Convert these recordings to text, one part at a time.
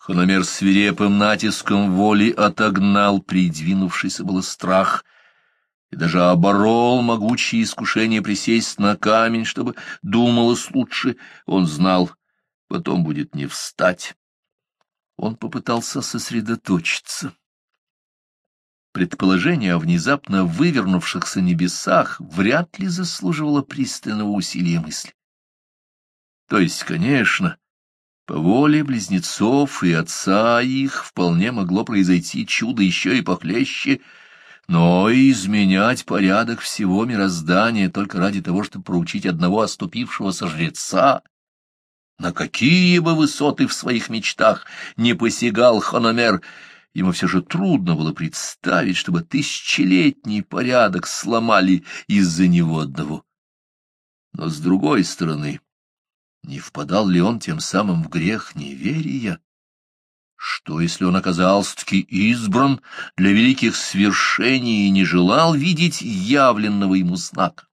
Хономер свирепым натиском воли отогнал придвинувшийся было страх и даже оборол могучее искушение присесть на камень, чтобы думалось лучше. Он знал, потом будет не встать. Он попытался сосредоточиться. Предположение о внезапно вывернувшихся небесах вряд ли заслуживало пристального усилия мысли. То есть, конечно, по воле близнецов и отца их вполне могло произойти чудо еще и похлеще, но изменять порядок всего мироздания только ради того, чтобы проучить одного оступившегося жреца. На какие бы высоты в своих мечтах не посягал Хономер, ему все же трудно было представить, чтобы тысячелетний порядок сломали из-за него одного. Но с другой стороны, не впадал ли он тем самым в грех неверия? Что, если он оказался-таки избран для великих свершений и не желал видеть явленного ему знака?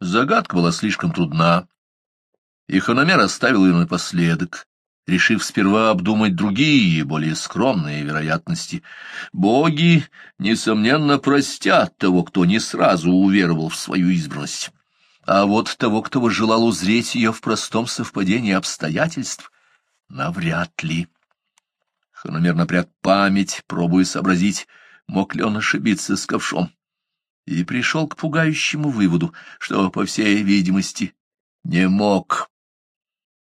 Загадка была слишком трудна, и Хономер оставил ее напоследок, решив сперва обдумать другие, более скромные вероятности. Боги, несомненно, простят того, кто не сразу уверовал в свою избранность. А вот того, кто желал узреть ее в простом совпадении обстоятельств, навряд ли. Хономер напряг память, пробуя сообразить, мог ли он ошибиться с ковшом, и пришел к пугающему выводу, что, по всей видимости, не мог.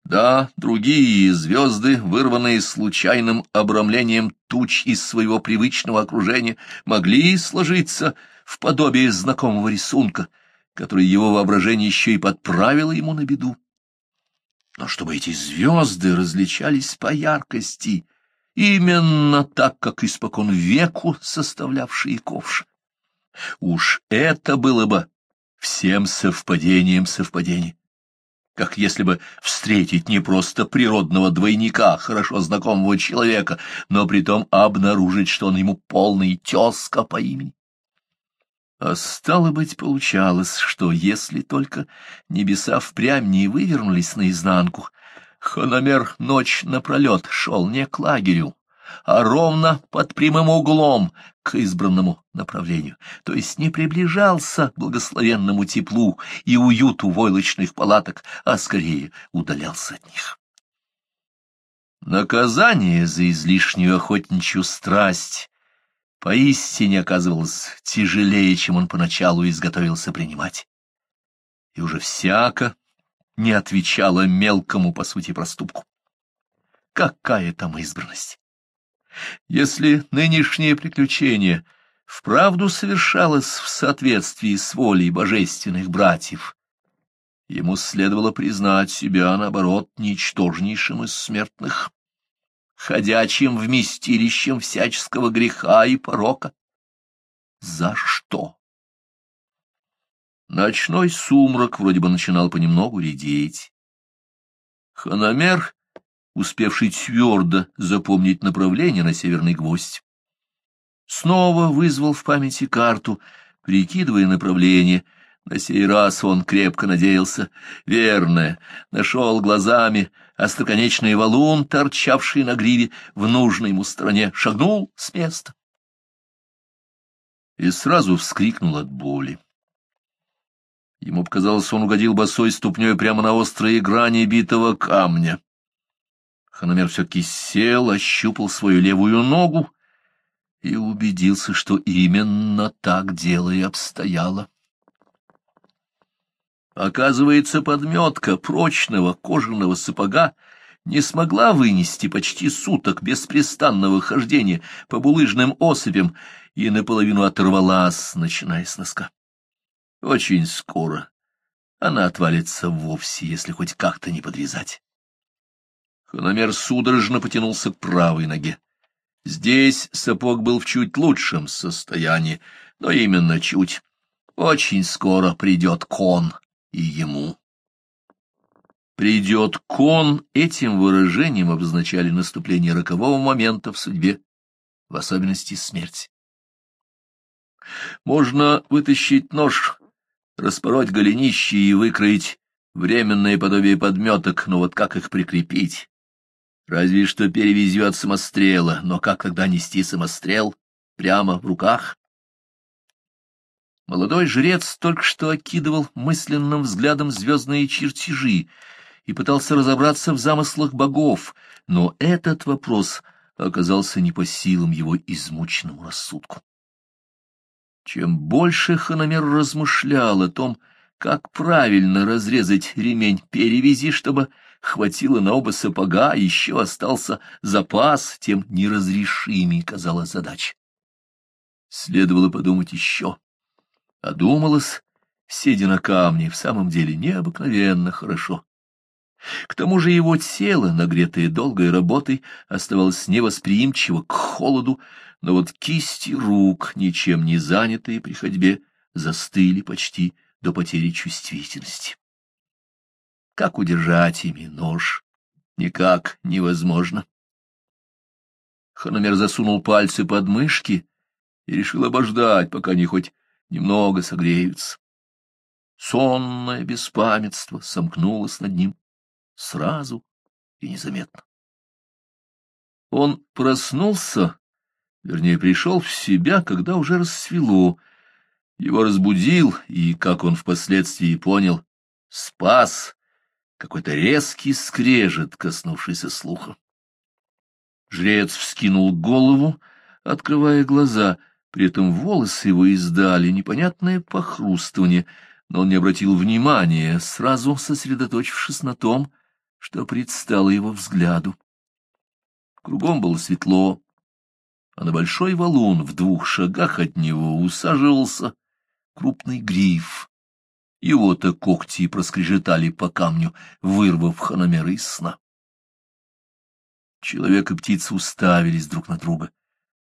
Да, другие звезды, вырванные случайным обрамлением туч из своего привычного окружения, могли сложиться в подобие знакомого рисунка — который его воображение еще и подправило ему на беду. Но чтобы эти звезды различались по яркости, именно так, как испокон веку составлявшие ковш. Уж это было бы всем совпадением совпадений. Как если бы встретить не просто природного двойника, хорошо знакомого человека, но притом обнаружить, что он ему полный тезка по имени. А стало быть, получалось, что если только небеса впрямь не вывернулись наизнанку, Хономер ночь напролет шел не к лагерю, а ровно под прямым углом к избранному направлению, то есть не приближался к благословенному теплу и уюту войлочных палаток, а скорее удалялся от них. Наказание за излишнюю охотничью страсть поистине оказывалось тяжелее, чем он поначалу изготовился принимать. И уже всяко не отвечала мелкому, по сути, проступку. Какая там избранность? Если нынешнее приключение вправду совершалось в соответствии с волей божественных братьев, ему следовало признать себя, наоборот, ничтожнейшим из смертных ходячим вместилищем всяческого греха и порока. За что? Ночной сумрак вроде бы начинал понемногу редеть. Хономер, успевший твердо запомнить направление на северный гвоздь, снова вызвал в памяти карту, прикидывая направление — на сей раз он крепко надеялся. Верное, нашел глазами остроконечный валун, торчавший на гриве в нужной ему стороне, шагнул с места. И сразу вскрикнул от боли. Ему показалось, он угодил босой ступней прямо на острые грани битого камня. Хономер все-таки сел, ощупал свою левую ногу и убедился, что именно так дело и обстояло. Оказывается, подметка прочного кожаного сапога не смогла вынести почти суток беспрестанного хождения по булыжным осыпям и наполовину оторвалась, начиная с носка. Очень скоро она отвалится вовсе, если хоть как-то не подвязать. Хономер судорожно потянулся к правой ноге. Здесь сапог был в чуть лучшем состоянии, но именно чуть. Очень скоро придет кон и ему. «Придет кон» этим выражением обозначали наступление рокового момента в судьбе, в особенности смерть. Можно вытащить нож, распороть голенище и выкроить Временное подобие подметок, но вот как их прикрепить? Разве что перевезю от самострела, но как тогда нести самострел? Прямо в руках? Молодой жрец только что окидывал мысленным взглядом звездные чертежи и пытался разобраться в замыслах богов, но этот вопрос оказался не по силам его измученному рассудку. Чем больше Хономер размышлял о том, как правильно разрезать ремень перевязи, чтобы хватило на оба сапога, еще остался запас, тем неразрешимей казалась задача. Следовало подумать еще. А думалось, сидя на камне, в самом деле необыкновенно хорошо. К тому же его тело, нагретое долгой работой, оставалось невосприимчиво к холоду, но вот кисти рук, ничем не занятые при ходьбе, застыли почти до потери чувствительности. Как удержать ими нож? Никак невозможно. Хономер засунул пальцы под мышки и решил обождать, пока они хоть немного согреются. Сонное беспамятство сомкнулось над ним сразу и незаметно. Он проснулся, вернее, пришел в себя, когда уже рассвело. Его разбудил, и, как он впоследствии понял, спас какой-то резкий скрежет, коснувшийся слуха. Жрец вскинул голову, открывая глаза, при этом волосы его издали непонятное похрустывание, но он не обратил внимания, сразу сосредоточившись на том, что предстало его взгляду. Кругом было светло, а на большой валун в двух шагах от него усаживался крупный гриф. Его-то когти проскрежетали по камню, вырвав хономера из сна. Человек и птица уставились друг на друга.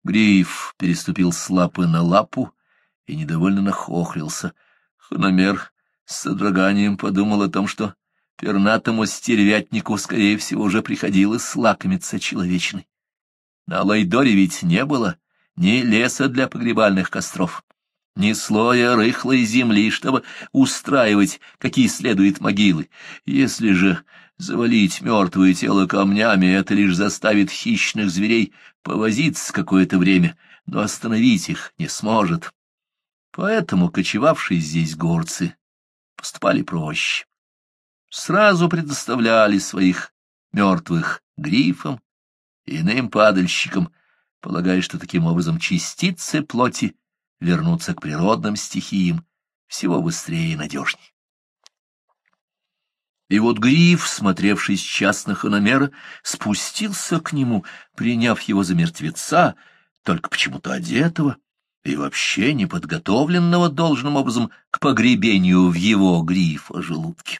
Гриф переступил с лапы на лапу и недовольно нахохлился. Хономер с содроганием подумал о том, что пернатому стервятнику, скорее всего, уже приходилось лакомиться человечной. На Лайдоре ведь не было ни леса для погребальных костров, ни слоя рыхлой земли, чтобы устраивать, какие следует могилы. Если же завалить мертвое тело камнями, это лишь заставит хищных зверей повозиться какое-то время, но остановить их не сможет. Поэтому кочевавшие здесь горцы поступали проще сразу предоставляли своих мертвых грифам иным падальщикам, полагая, что таким образом частицы плоти вернутся к природным стихиям всего быстрее и надежнее. И вот гриф, смотревший сейчас на хономера, спустился к нему, приняв его за мертвеца, только почему-то одетого и вообще неподготовленного должным образом к погребению в его грифа желудке.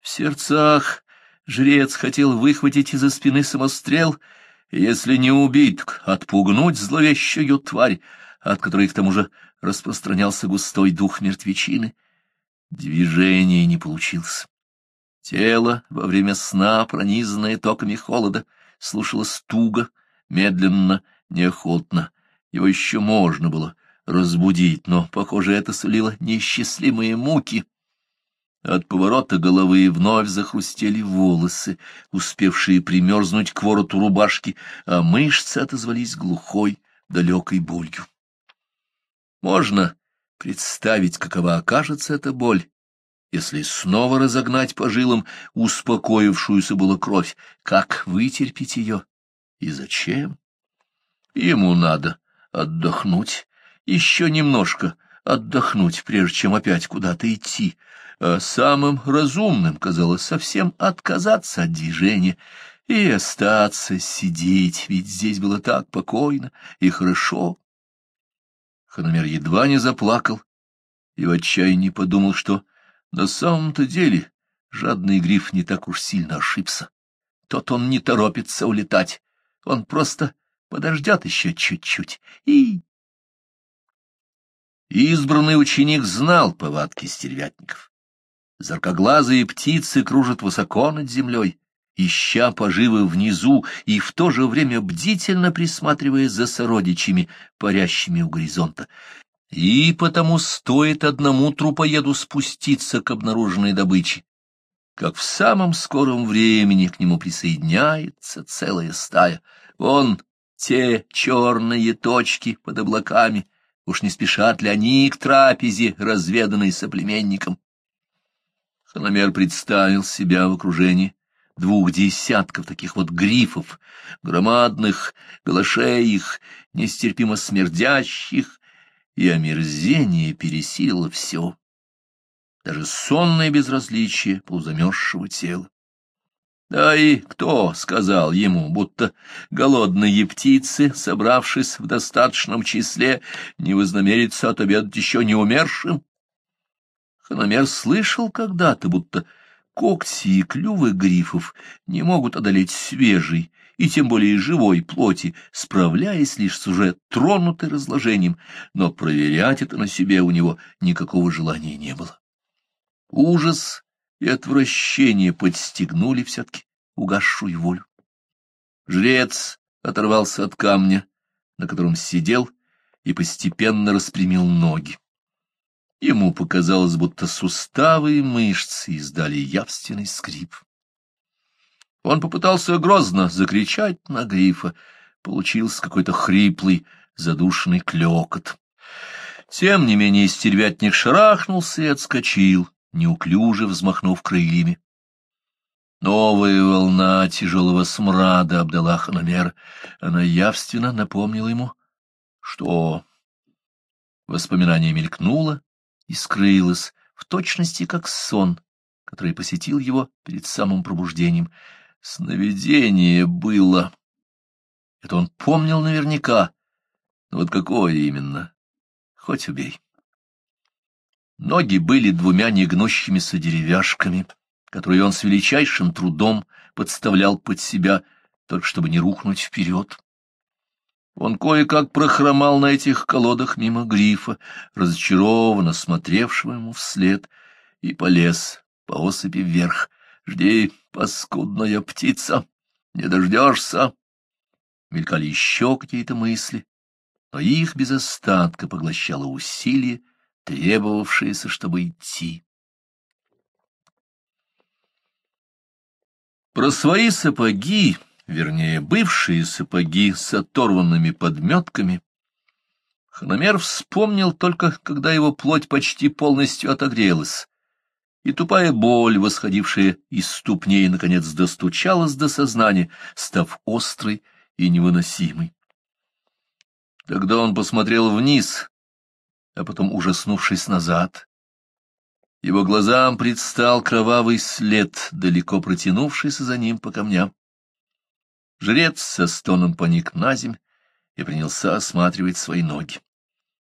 В сердцах жрец хотел выхватить из-за спины самострел, если не убить, отпугнуть зловещую тварь, от которой к тому же распространялся густой дух мертвечины. Движения не получилось. Тело во время сна, пронизанное токами холода, слушалось туго, медленно, неохотно. Его еще можно было разбудить, но, похоже, это сулило неисчислимые муки — от поворота головы вновь захрустели волосы, успевшие примерзнуть к вороту рубашки, а мышцы отозвались глухой, далекой болью. Можно представить, какова окажется эта боль, если снова разогнать по жилам успокоившуюся была кровь, как вытерпеть ее и зачем? Ему надо отдохнуть, еще немножко отдохнуть, прежде чем опять куда-то идти, а самым разумным казалось совсем отказаться от движения и остаться сидеть, ведь здесь было так покойно и хорошо. Хономер едва не заплакал и в отчаянии подумал, что на самом-то деле жадный гриф не так уж сильно ошибся. Тот он не торопится улетать, он просто подождет еще чуть-чуть и... Избранный ученик знал повадки стервятников. Заркоглазые птицы кружат высоко над землей, ища поживы внизу и в то же время бдительно присматривая за сородичами, парящими у горизонта. И потому стоит одному трупоеду спуститься к обнаруженной добыче, как в самом скором времени к нему присоединяется целая стая. Вон те черные точки под облаками, уж не спешат ли они к трапезе, разведанной соплеменником. Хономер представил себя в окружении двух десятков таких вот грифов, громадных, голошеих, нестерпимо смердящих, и омерзение пересилило все даже сонное безразличие полузамерзшего тела. Да и кто сказал ему, будто голодные птицы, собравшись в достаточном числе, не вознамерятся отобедать еще не умершим? Хономер слышал когда-то, будто когти и клювы грифов не могут одолеть свежей и тем более живой плоти, справляясь лишь с уже тронутой разложением, но проверять это на себе у него никакого желания не было. Ужас и отвращение подстегнули все-таки угасшую волю. Жрец оторвался от камня, на котором сидел, и постепенно распрямил ноги. Ему показалось, будто суставы и мышцы издали явственный скрип. Он попытался грозно закричать на грифа. Получился какой-то хриплый, задушенный клекот. Тем не менее стервятник шарахнулся и отскочил, неуклюже взмахнув крыльями. Новая волна тяжелого смрада обдала Ханомер. Она явственно напомнила ему, что воспоминание мелькнуло и скрылось, в точности как сон, который посетил его перед самым пробуждением. Сновидение было. Это он помнил наверняка. Но вот какое именно? Хоть убей. Ноги были двумя негнущимися деревяшками, которые он с величайшим трудом подставлял под себя, только чтобы не рухнуть вперед. Он кое-как прохромал на этих колодах мимо грифа, разочарованно смотревшего ему вслед, и полез по осыпи вверх. «Жди, паскудная птица, не дождешься!» Мелькали еще какие-то мысли, но их без остатка поглощало усилие, требовавшееся, чтобы идти. Про свои сапоги, вернее, бывшие сапоги с оторванными подметками, Хономер вспомнил только, когда его плоть почти полностью отогрелась, и тупая боль, восходившая из ступней, наконец достучалась до сознания, став острой и невыносимой. Тогда он посмотрел вниз а потом, ужаснувшись назад, его глазам предстал кровавый след, далеко протянувшийся за ним по камням. Жрец со стоном поник на земь и принялся осматривать свои ноги.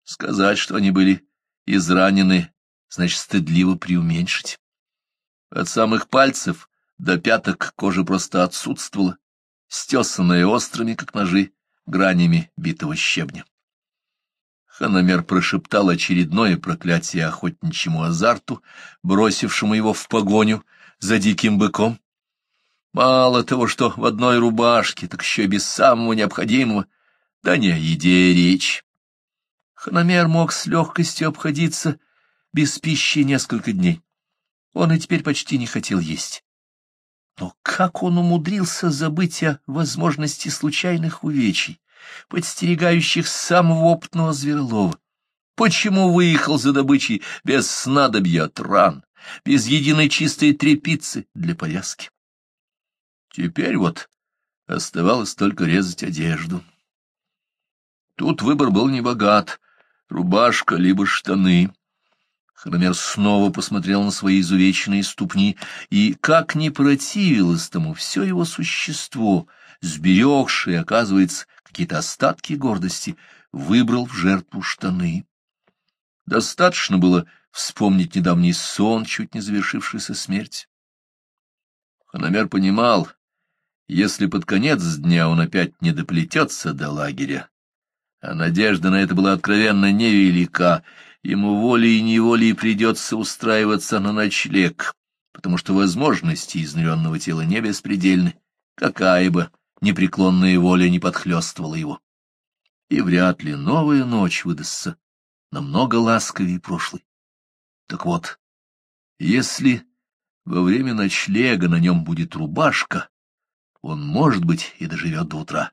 Сказать, что они были изранены, значит стыдливо преуменьшить. От самых пальцев до пяток кожа просто отсутствовала, стесанная острыми, как ножи, гранями битого щебня. Ханамер прошептал очередное проклятие охотничьему азарту, бросившему его в погоню за диким быком. Мало того, что в одной рубашке, так еще и без самого необходимого, да не о еде речь. Ханамер мог с легкостью обходиться без пищи несколько дней. Он и теперь почти не хотел есть. Но как он умудрился забыть о возможности случайных увечий? подстерегающих самого опытного зверолова. Почему выехал за добычей без снадобья от ран, без единой чистой тряпицы для повязки? Теперь вот оставалось только резать одежду. Тут выбор был небогат — рубашка либо штаны. Хромер снова посмотрел на свои изувеченные ступни, и, как ни противилось тому все его существо, сберегшее, оказывается, какие-то остатки гордости, выбрал в жертву штаны. Достаточно было вспомнить недавний сон, чуть не завершившийся смерть. Хономер понимал, если под конец дня он опять не доплетется до лагеря, а надежда на это была откровенно невелика, ему волей и неволей придется устраиваться на ночлег, потому что возможности изнуренного тела не беспредельны, какая бы непреклонная воля не подхлестывала его. И вряд ли новая ночь выдастся намного ласковее прошлой. Так вот, если во время ночлега на нем будет рубашка, он, может быть, и доживет до утра.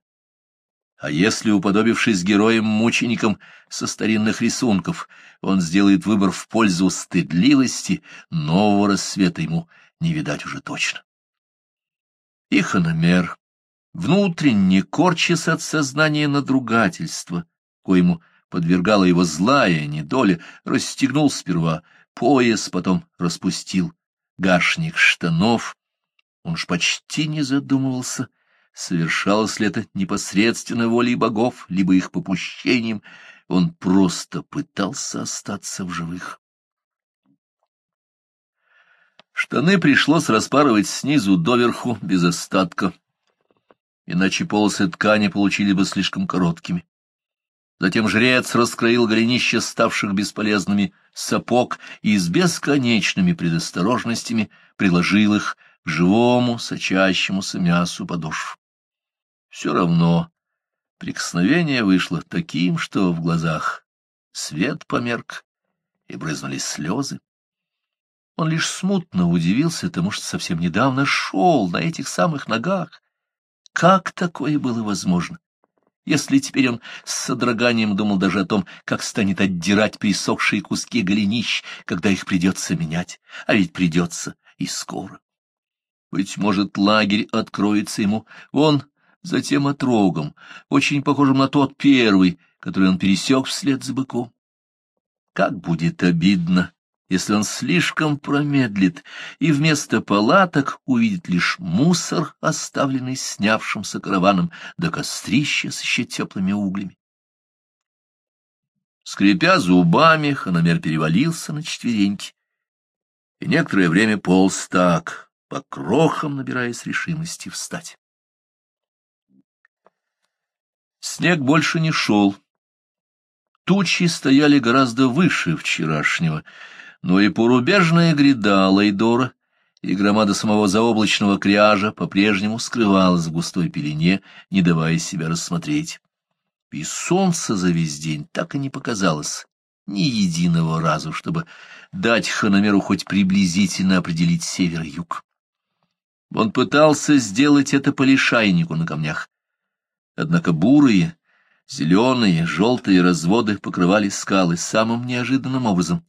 А если, уподобившись героям-мученикам со старинных рисунков, он сделает выбор в пользу стыдливости, нового рассвета ему не видать уже точно. И хономер, внутренне корчась от сознания надругательства, коему подвергала его злая недоля, расстегнул сперва пояс, потом распустил гашник штанов. Он ж почти не задумывался, Совершалось ли это непосредственно волей богов, либо их попущением, он просто пытался остаться в живых. Штаны пришлось распарывать снизу доверху, без остатка, иначе полосы ткани получили бы слишком короткими. Затем жрец раскроил голенище ставших бесполезными сапог и с бесконечными предосторожностями приложил их к живому, сочащемуся мясу подошв. Все равно прикосновение вышло таким, что в глазах свет померк и брызнули слезы. Он лишь смутно удивился тому, что совсем недавно шел на этих самых ногах. Как такое было возможно? Если теперь он с содроганием думал даже о том, как станет отдирать присохшие куски голенищ, когда их придется менять, а ведь придется и скоро. Быть может, лагерь откроется ему вон затем отрогом, очень похожим на тот первый, который он пересек вслед за быком. Как будет обидно, если он слишком промедлит и вместо палаток увидит лишь мусор, оставленный снявшимся караваном до кострища с еще теплыми углями. Скрипя зубами, Ханамер перевалился на четвереньки и некоторое время полз так, по крохам набираясь решимости встать. Снег больше не шел. Тучи стояли гораздо выше вчерашнего, но и порубежная гряда Лайдора и громада самого заоблачного кряжа по-прежнему скрывалась в густой пелене, не давая себя рассмотреть. И солнце за весь день так и не показалось ни единого разу, чтобы дать хономеру хоть приблизительно определить север-юг. Он пытался сделать это по лишайнику на камнях, Однако бурые, зеленые, желтые разводы покрывали скалы самым неожиданным образом.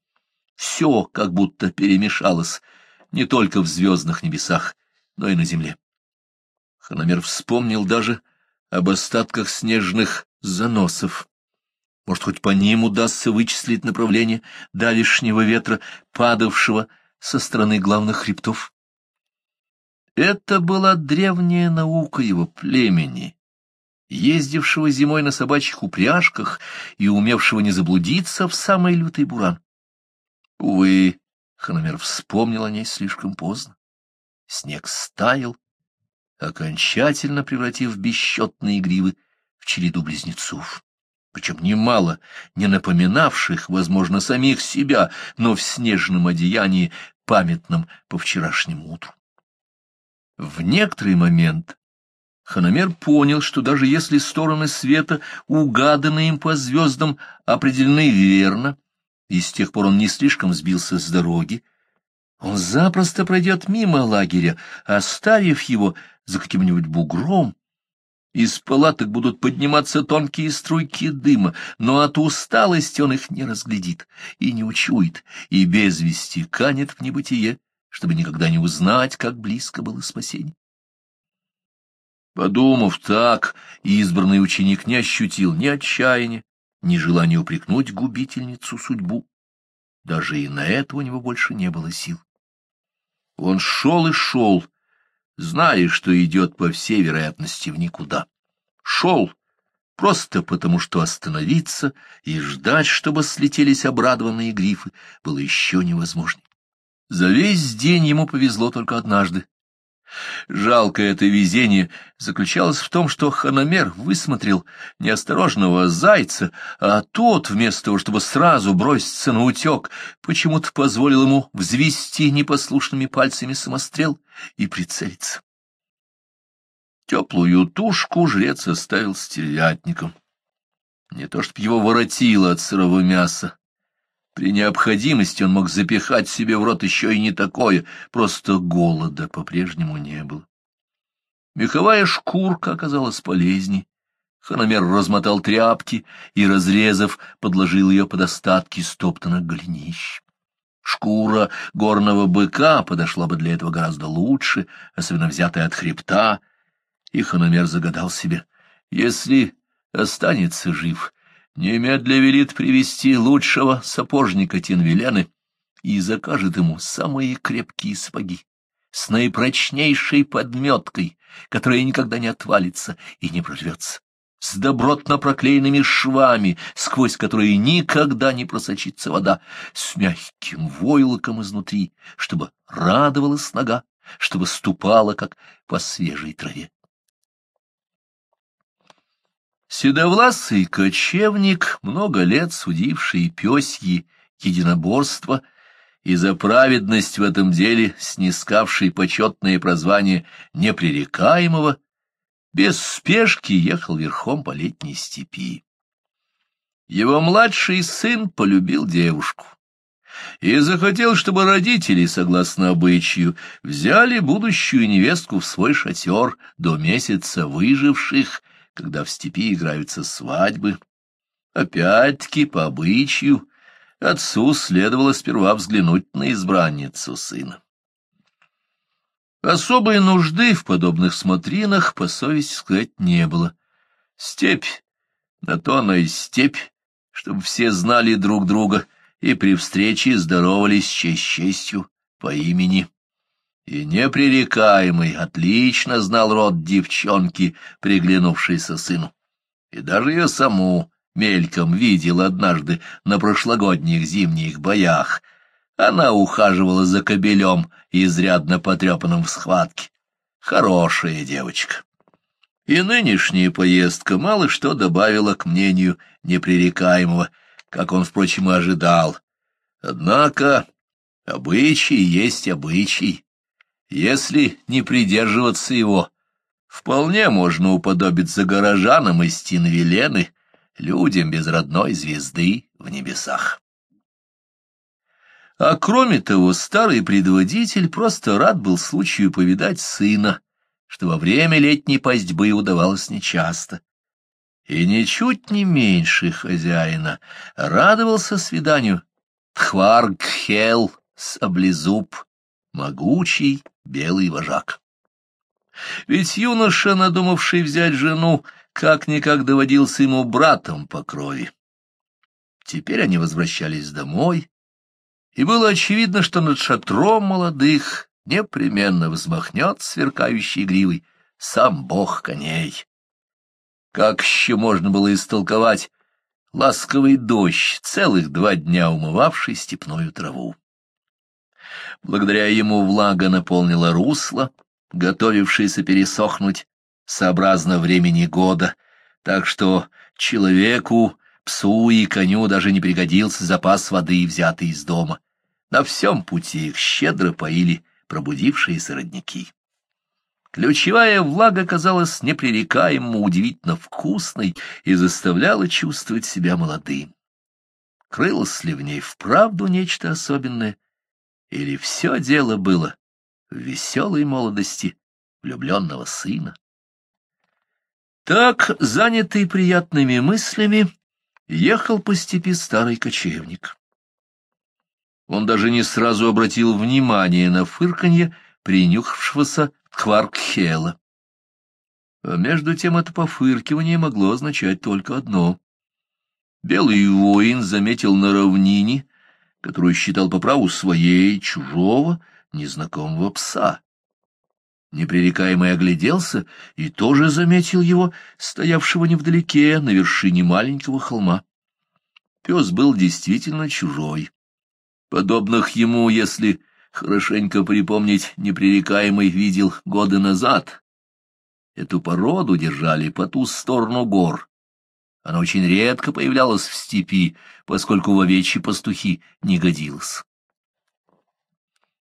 Все как будто перемешалось, не только в звездных небесах, но и на земле. Хономер вспомнил даже об остатках снежных заносов. Может, хоть по ним удастся вычислить направление давишнего ветра, падавшего со стороны главных хребтов? Это была древняя наука его племени, ездившего зимой на собачьих упряжках и умевшего не заблудиться в самый лютый буран. Увы, Хономер вспомнил о ней слишком поздно. Снег стаял, окончательно превратив бесчетные гривы в череду близнецов, причем немало не напоминавших, возможно, самих себя, но в снежном одеянии, памятном по вчерашнему утру. В некоторый момент Хономер понял, что даже если стороны света, угаданные им по звездам, определены верно, и с тех пор он не слишком сбился с дороги, он запросто пройдет мимо лагеря, оставив его за каким-нибудь бугром. Из палаток будут подниматься тонкие струйки дыма, но от усталости он их не разглядит и не учует, и без вести канет в небытие, чтобы никогда не узнать, как близко было спасение. Подумав так, избранный ученик не ощутил ни отчаяния, ни желания упрекнуть губительницу судьбу. Даже и на это у него больше не было сил. Он шел и шел, зная, что идет по всей вероятности в никуда. Шел просто потому, что остановиться и ждать, чтобы слетелись обрадованные грифы, было еще невозможно. За весь день ему повезло только однажды. Жалкое это везение заключалось в том, что хономер высмотрел неосторожного зайца, а тот, вместо того, чтобы сразу броситься на утек, почему-то позволил ему взвести непослушными пальцами самострел и прицелиться. Теплую тушку жрец оставил стервятником. Не то чтоб его воротило от сырого мяса, При необходимости он мог запихать себе в рот еще и не такое, просто голода по-прежнему не было. Меховая шкурка оказалась полезней. Хономер размотал тряпки и, разрезав, подложил ее под остатки стоптанных голенищ. Шкура горного быка подошла бы для этого гораздо лучше, особенно взятая от хребта, и Хономер загадал себе, если останется жив, немедля велит привести лучшего сапожника Тинвилены и закажет ему самые крепкие сапоги с наипрочнейшей подметкой, которая никогда не отвалится и не прорвется, с добротно проклеенными швами, сквозь которые никогда не просочится вода, с мягким войлоком изнутри, чтобы радовалась нога, чтобы ступала, как по свежей траве. Седовласый кочевник, много лет судивший пёсьи единоборство и за праведность в этом деле снискавший почетное прозвание непререкаемого, без спешки ехал верхом по летней степи. Его младший сын полюбил девушку и захотел, чтобы родители, согласно обычаю, взяли будущую невестку в свой шатер до месяца выживших когда в степи играются свадьбы. Опять-таки, по обычаю, отцу следовало сперва взглянуть на избранницу сына. Особой нужды в подобных смотринах, по совести сказать, не было. Степь, на то она и степь, чтобы все знали друг друга и при встрече здоровались честь честью по имени и непререкаемый отлично знал род девчонки, приглянувшейся сыну, и даже ее саму мельком видел однажды на прошлогодних зимних боях. Она ухаживала за кобелем, изрядно потрепанным в схватке. Хорошая девочка. И нынешняя поездка мало что добавила к мнению непререкаемого, как он, впрочем, и ожидал. Однако обычай есть обычай, если не придерживаться его, вполне можно уподобиться горожанам из Тинвилены, людям без родной звезды в небесах. А кроме того, старый предводитель просто рад был случаю повидать сына, что во время летней пастьбы удавалось нечасто. И ничуть не меньше хозяина радовался свиданию Тхваргхел с облезуб, могучий белый вожак. Ведь юноша, надумавший взять жену, как-никак доводился ему братом по крови. Теперь они возвращались домой, и было очевидно, что над шатром молодых непременно взмахнет сверкающей гривой сам бог коней. Как еще можно было истолковать ласковый дождь, целых два дня умывавший степную траву? Благодаря ему влага наполнила русло, готовившееся пересохнуть, сообразно времени года, так что человеку, псу и коню даже не пригодился запас воды, взятый из дома. На всем пути их щедро поили пробудившиеся родники. Ключевая влага казалась непререкаемо удивительно вкусной и заставляла чувствовать себя молодым. Крылось ли в ней вправду нечто особенное — или все дело было в веселой молодости влюбленного сына? Так, занятый приятными мыслями, ехал по степи старый кочевник. Он даже не сразу обратил внимание на фырканье принюхавшегося Кваркхела. А между тем это пофыркивание могло означать только одно. Белый воин заметил на равнине которую считал по праву своей, чужого, незнакомого пса. Непререкаемый огляделся и тоже заметил его, стоявшего невдалеке, на вершине маленького холма. Пес был действительно чужой. Подобных ему, если хорошенько припомнить, непререкаемый видел годы назад. Эту породу держали по ту сторону гор, она очень редко появлялась в степи, поскольку в овечьи пастухи не годилась.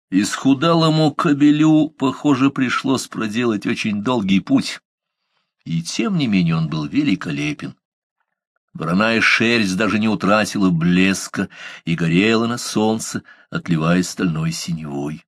Исхудалому кобелю, похоже, пришлось проделать очень долгий путь, и тем не менее он был великолепен. Вороная шерсть даже не утратила блеска и горела на солнце, отливая стальной синевой.